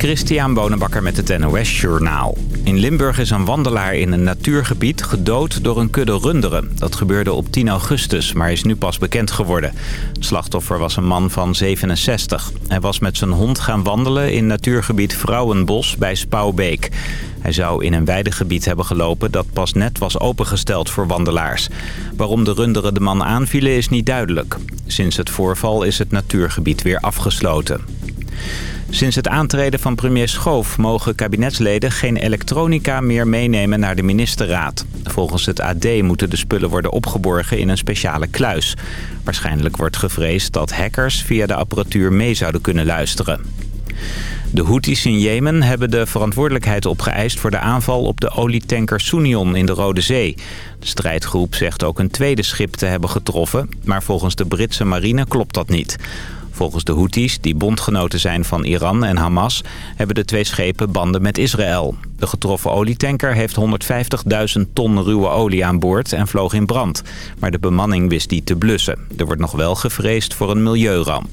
Christian Bonenbakker met het NOS Journaal. In Limburg is een wandelaar in een natuurgebied gedood door een kudde runderen. Dat gebeurde op 10 augustus, maar is nu pas bekend geworden. Het slachtoffer was een man van 67. Hij was met zijn hond gaan wandelen in natuurgebied Vrouwenbos bij Spouwbeek. Hij zou in een weidegebied hebben gelopen dat pas net was opengesteld voor wandelaars. Waarom de runderen de man aanvielen is niet duidelijk. Sinds het voorval is het natuurgebied weer afgesloten. Sinds het aantreden van premier Schoof mogen kabinetsleden geen elektronica meer meenemen naar de ministerraad. Volgens het AD moeten de spullen worden opgeborgen in een speciale kluis. Waarschijnlijk wordt gevreesd dat hackers via de apparatuur mee zouden kunnen luisteren. De Houthis in Jemen hebben de verantwoordelijkheid opgeëist voor de aanval op de olietanker Sunion in de Rode Zee. De strijdgroep zegt ook een tweede schip te hebben getroffen, maar volgens de Britse marine klopt dat niet. Volgens de Houthis, die bondgenoten zijn van Iran en Hamas... hebben de twee schepen banden met Israël. De getroffen olietanker heeft 150.000 ton ruwe olie aan boord en vloog in brand. Maar de bemanning wist die te blussen. Er wordt nog wel gevreesd voor een milieuramp.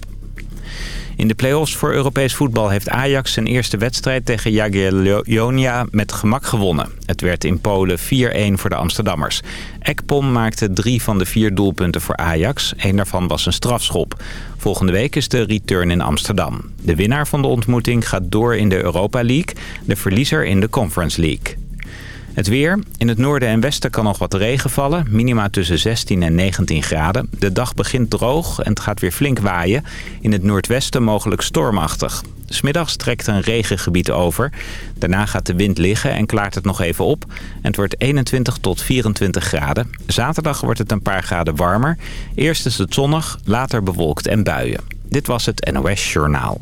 In de play-offs voor Europees voetbal heeft Ajax zijn eerste wedstrijd tegen Jagiellonia met gemak gewonnen. Het werd in Polen 4-1 voor de Amsterdammers. Ekpom maakte drie van de vier doelpunten voor Ajax. Eén daarvan was een strafschop. Volgende week is de return in Amsterdam. De winnaar van de ontmoeting gaat door in de Europa League, de verliezer in de Conference League. Het weer. In het noorden en westen kan nog wat regen vallen. Minima tussen 16 en 19 graden. De dag begint droog en het gaat weer flink waaien. In het noordwesten mogelijk stormachtig. Smiddags trekt een regengebied over. Daarna gaat de wind liggen en klaart het nog even op. En het wordt 21 tot 24 graden. Zaterdag wordt het een paar graden warmer. Eerst is het zonnig, later bewolkt en buien. Dit was het NOS Journaal.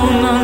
Fly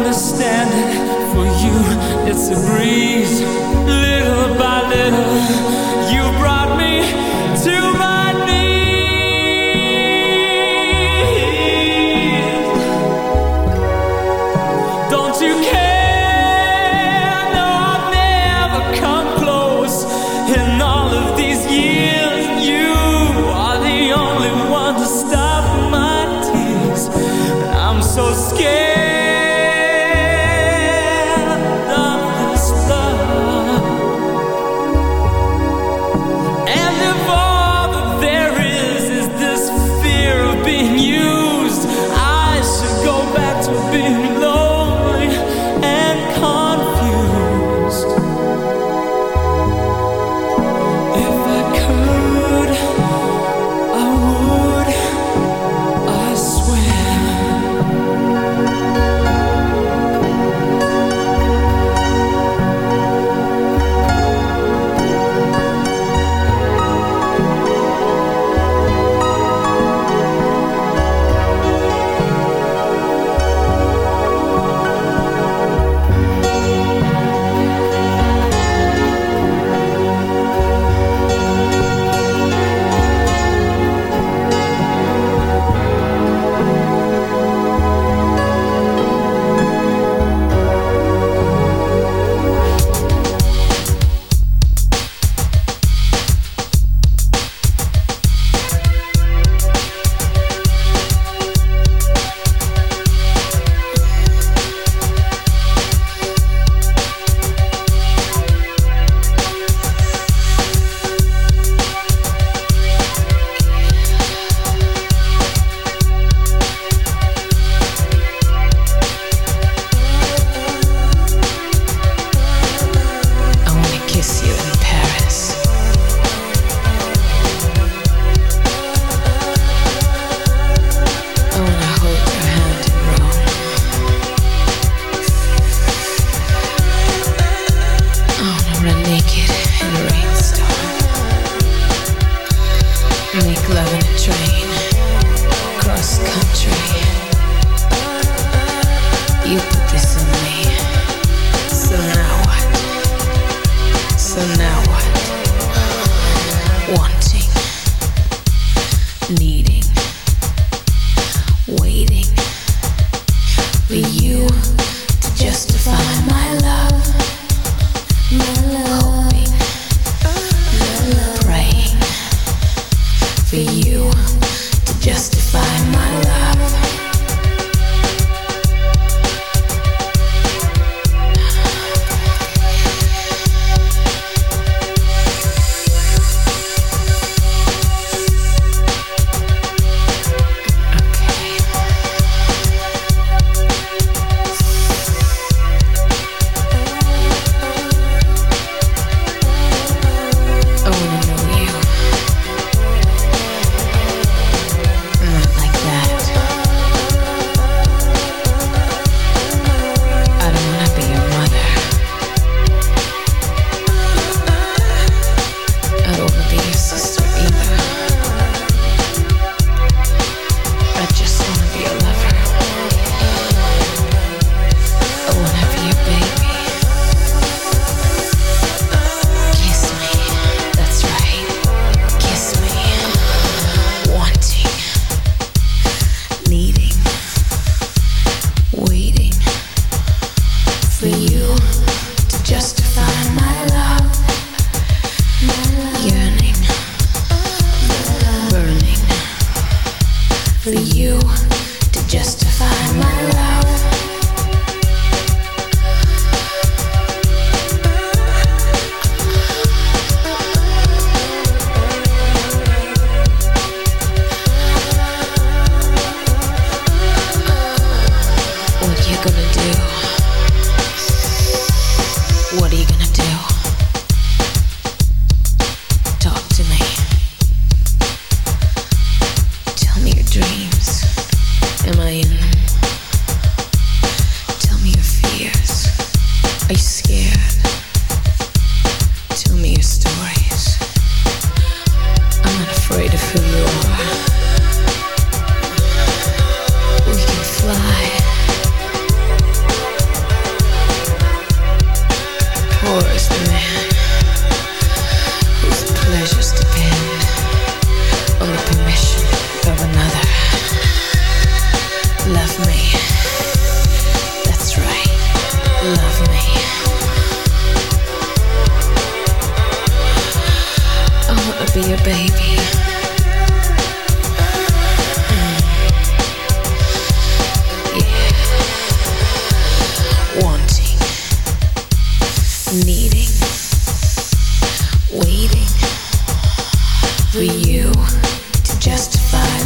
for you to justify.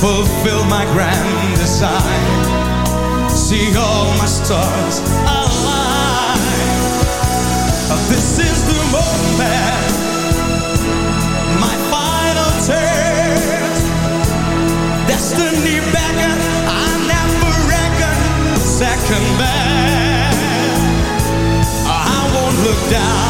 fulfill my grand design. See all my stars align. This is the moment, my final turn. Destiny beckon, I never reckon second best. I won't look down.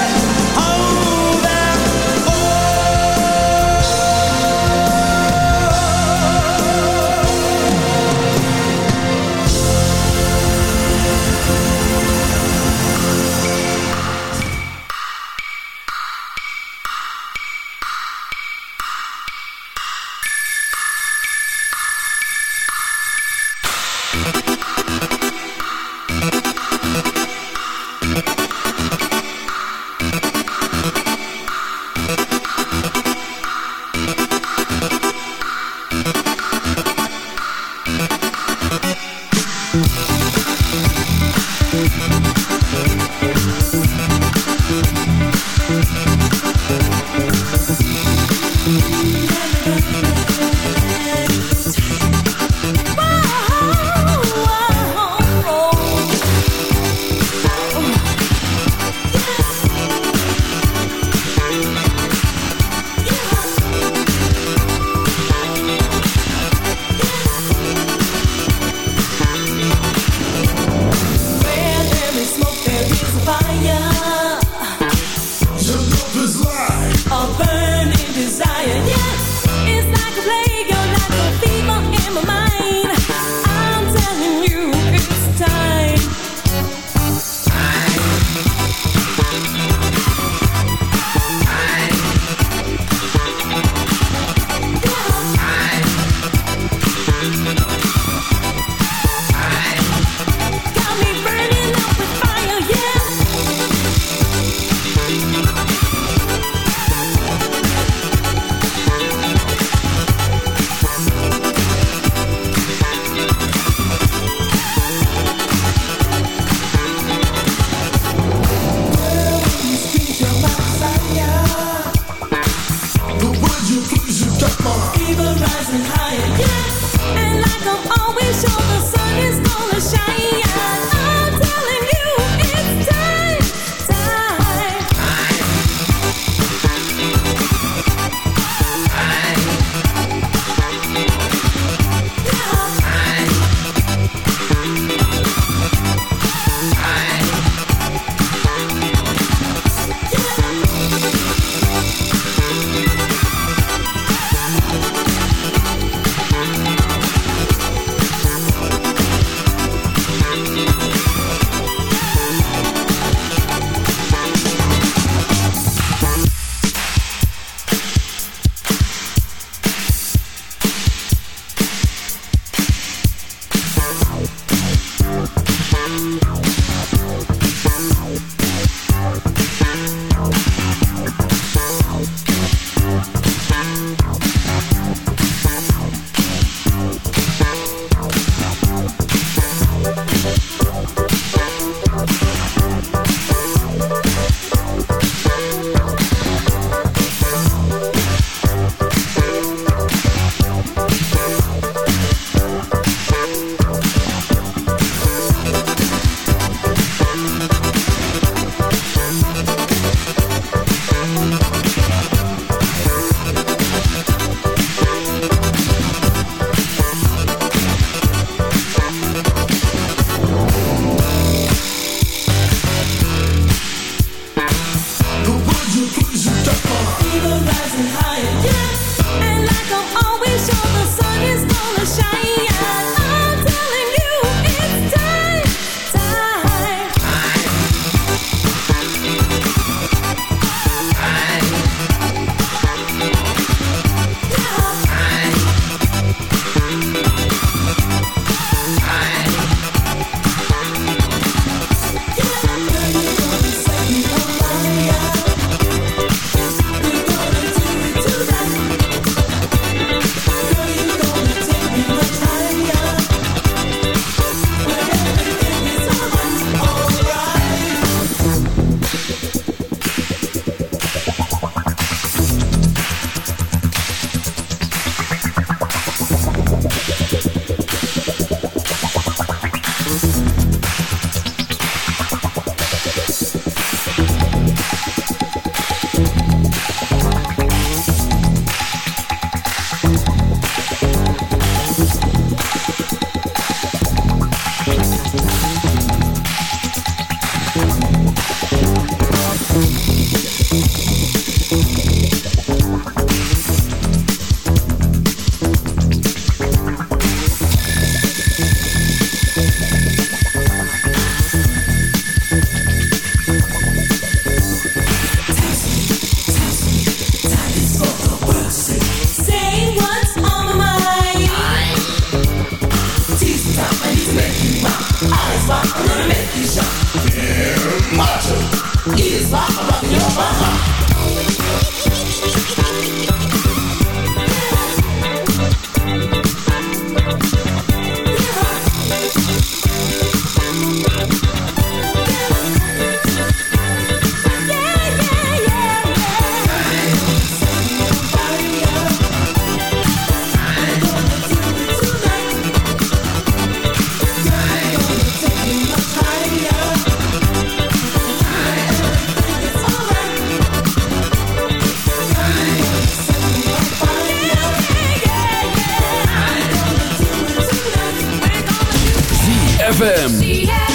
ZFM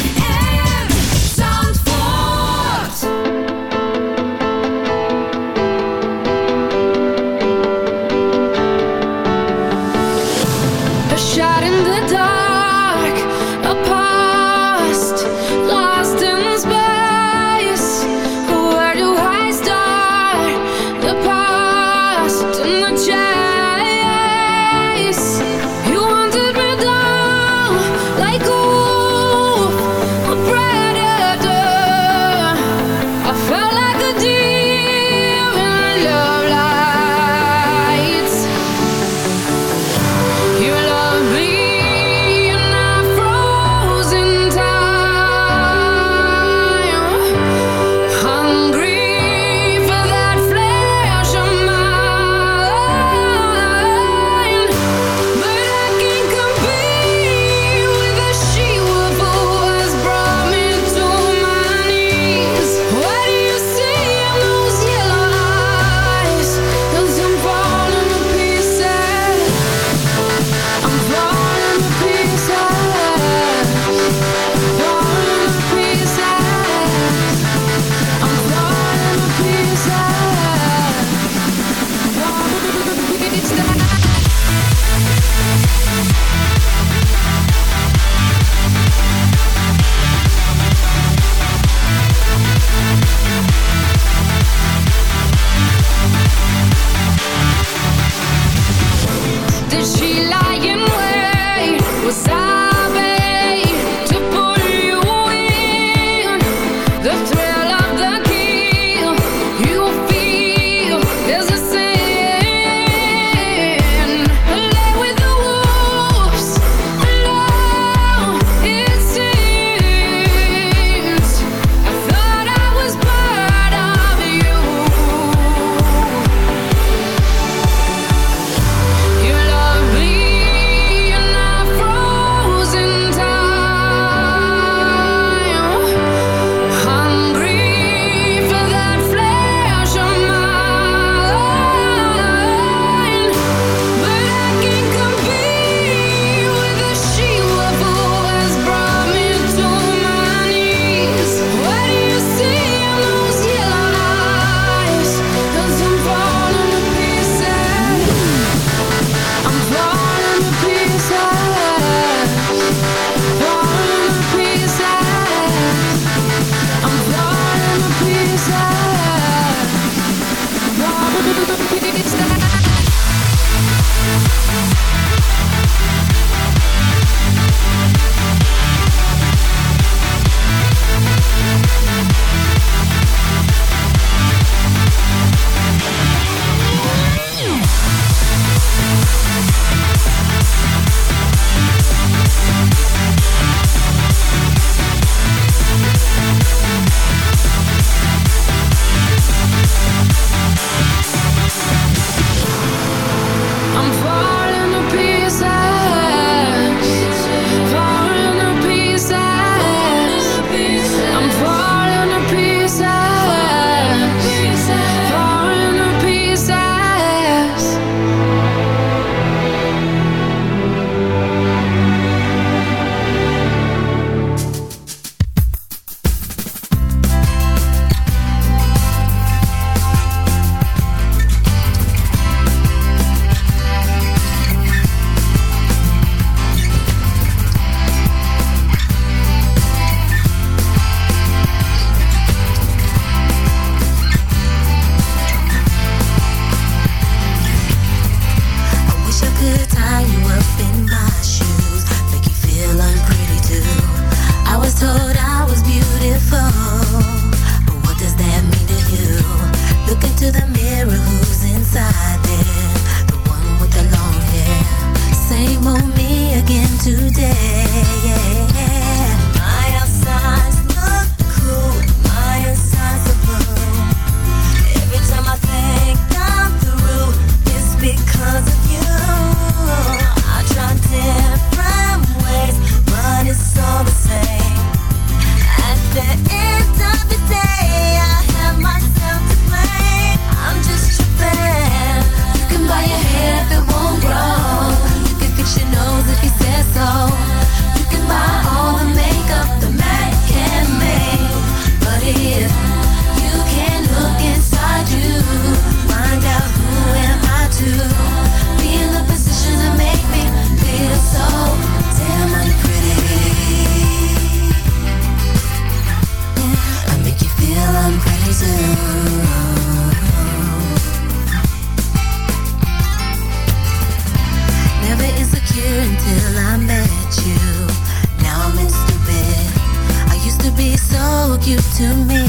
so cute to me.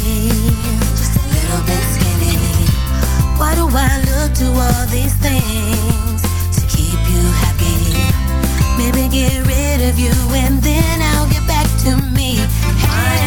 Just a little bit skinny. Why do I look to all these things to keep you happy? Maybe get rid of you and then I'll get back to me. Hey.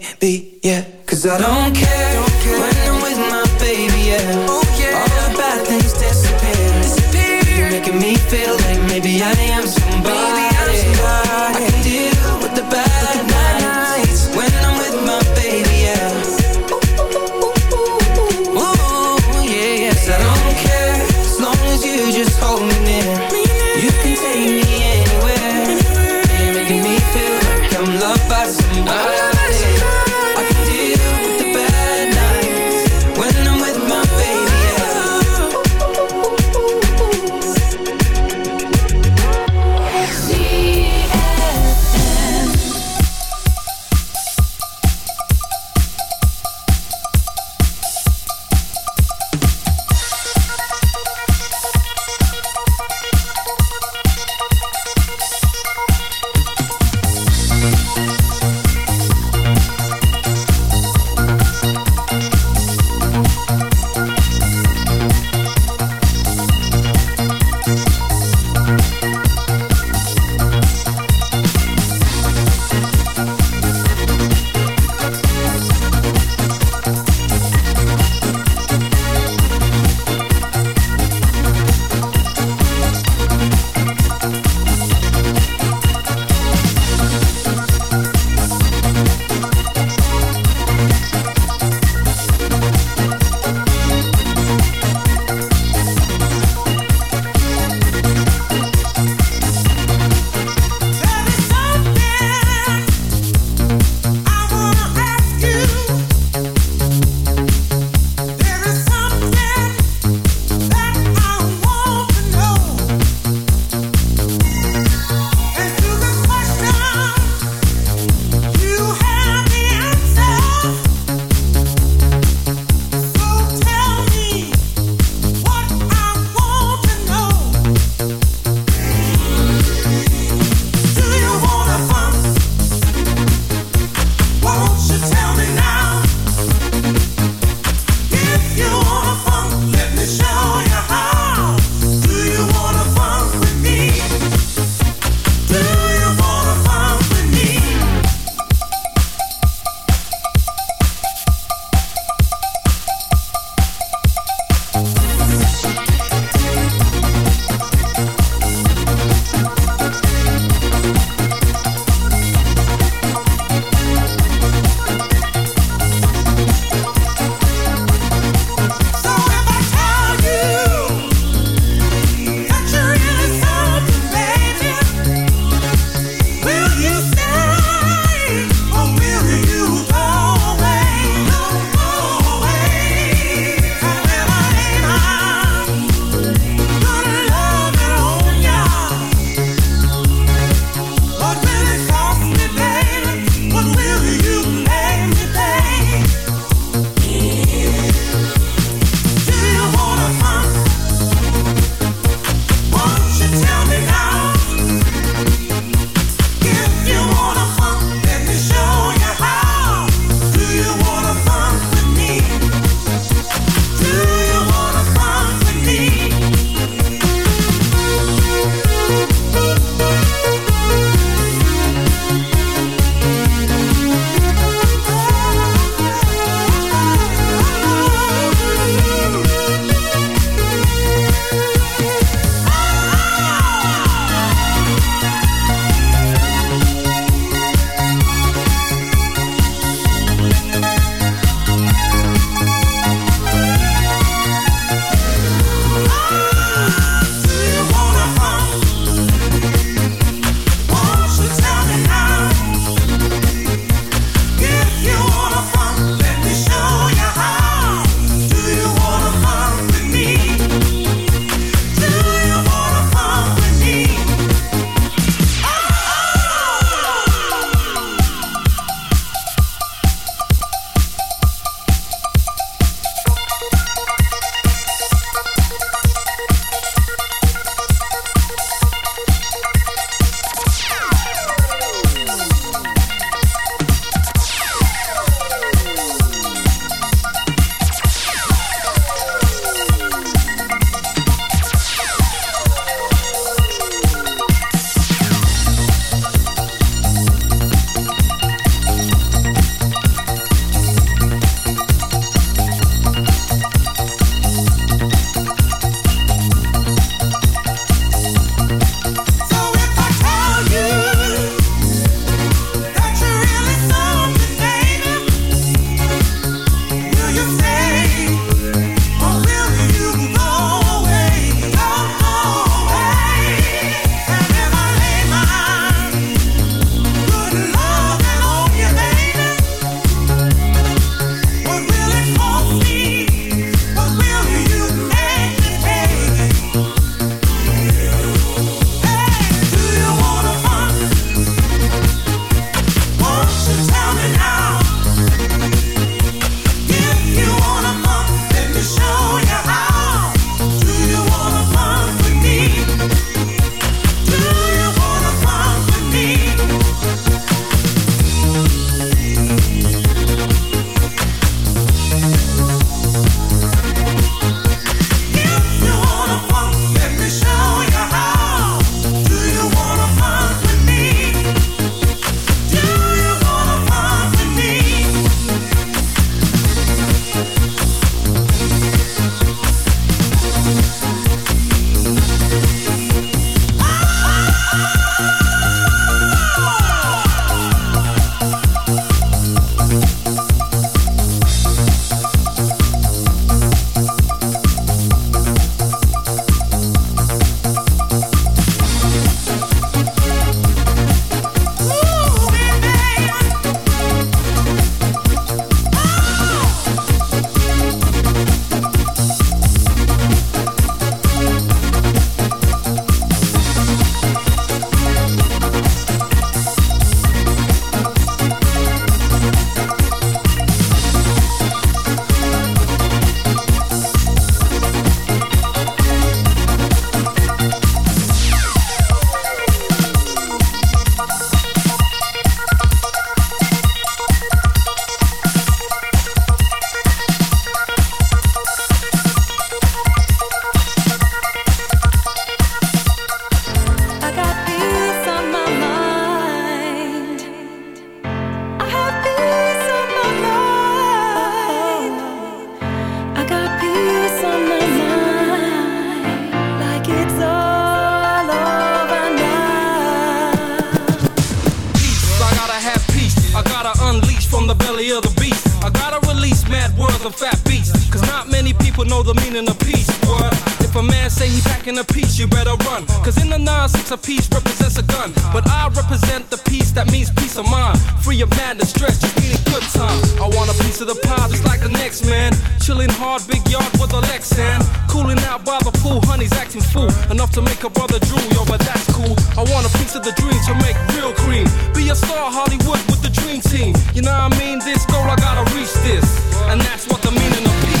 a pool, honey's acting fool. Enough to make a brother drool, yo, but that's cool. I want a piece of the dream to make real cream. Be a star, Hollywood, with the dream team. You know what I mean? This goal, I gotta reach this. And that's what the meaning of peace